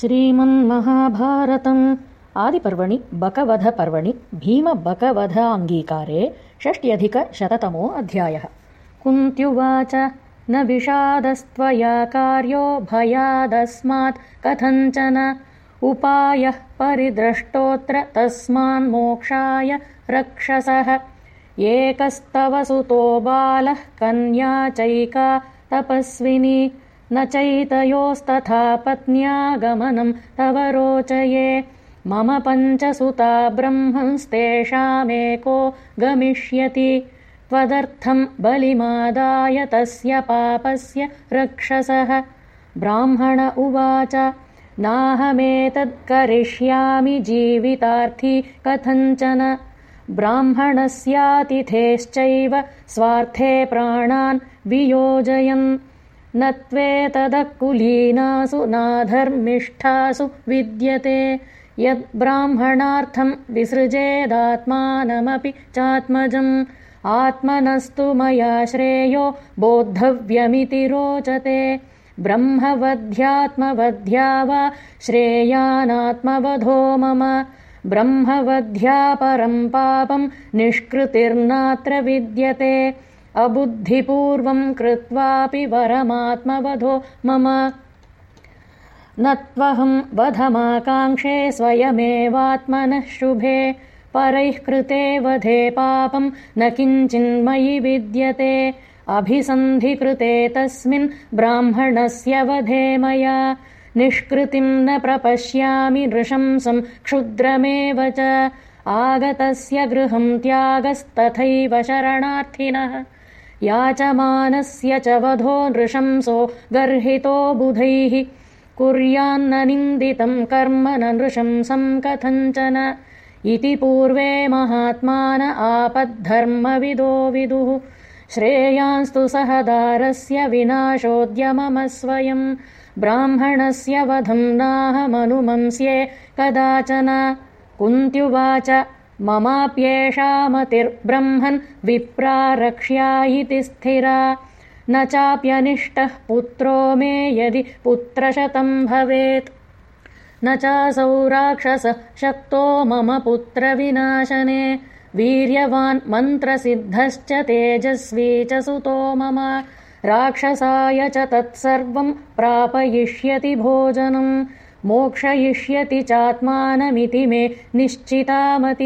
श्रीमन्महाभारतम्। आदिपर्वणि बकवधपर्वणि भीमबकवधाङ्गीकारे षष्ट्यधिकशततमो अध्यायः। कुन्त्युवाच न विषादस्त्वया कार्यो भयादस्मात् कथञ्चन उपायः परिद्रष्टोऽत्र तस्मान्मोक्षाय रक्षसः। एकस्तव सुतो बालः कन्या चैका तपस्विनी न चैतयोस्तथा पत्न्यागमनं तव रोचये। मम पञ्चसुता ब्रह्मंस्तेषामेको गमिष्यति। त्वदर्थं बलिमादाय तस्य पापस्य रक्षसः। ब्राह्मण उवाच नाहमेतत्करिष्यामि जीवितार्थी कथञ्चन। ब्राह्मणस्यातिथेश्चैव स्वार्थे प्राणान् वियोजयन् न त्वेतदकुलीनासु नाधर्मिष्ठासु विद्यते। यद्ब्राह्मणार्थं विसृजेदात्मानमपि चात्मजम्। आत्मनस्तु मया श्रेयो बोद्धव्यमिति रोचते। ब्रह्मवध्यात्मवध्या वा श्रेयानात्मवधो मम। ब्रह्मवध्या परम् पापम् निष्कृतिर्नात्र विद्यते अबुद्धिपूर्वं कृत्वापि वरमात्मवधो मम। न त्वहं वधमाकाङ्क्षे स्वयमेवात्मनः शुभे परैः कृते वधे पापं न किञ्चिन्मयि विद्यते। अभिसन्धिकृते तस्मिन् ब्राह्मणस्य वधे मया। निष्कृतिं न प्रपश्यामि नृशंसं क्षुद्रमेव च। आगतस्य गृहं त्यागस्तथैव शरणार्थिनः याचमानस्य च वधो नृशंसो गर्हितो बुधैः। कुर्यान्न निन्दितं कर्म न नृशंसं कथञ्चन इति पूर्वे महात्मान आपद्धर्मविदो विदुः। श्रेयांस्तु सहदारस्य विनाशोद्यमम स्वयम् ब्राह्मणस्य वधं नाहमनुमंस्ये कदाचन। कुन्त्युवाच ममाप्येषा मतिर्ब्रह्मन् विप्रारक्ष्या इति स्थिरा। न चाप्यनिष्टः पुत्रो मे यदि पुत्रशतं भवेत्। न चासौ राक्षसः शक्तो मम पुत्रविनाशने। वीर्यवान् मन्त्रसिद्धश्च तेजस्वी च सुतो मम। राक्षसाय च तत्सर्वं प्रापयिष्यति भोजनम् मोक्षयिष्यति चात्मानमिति मे निश्चितामति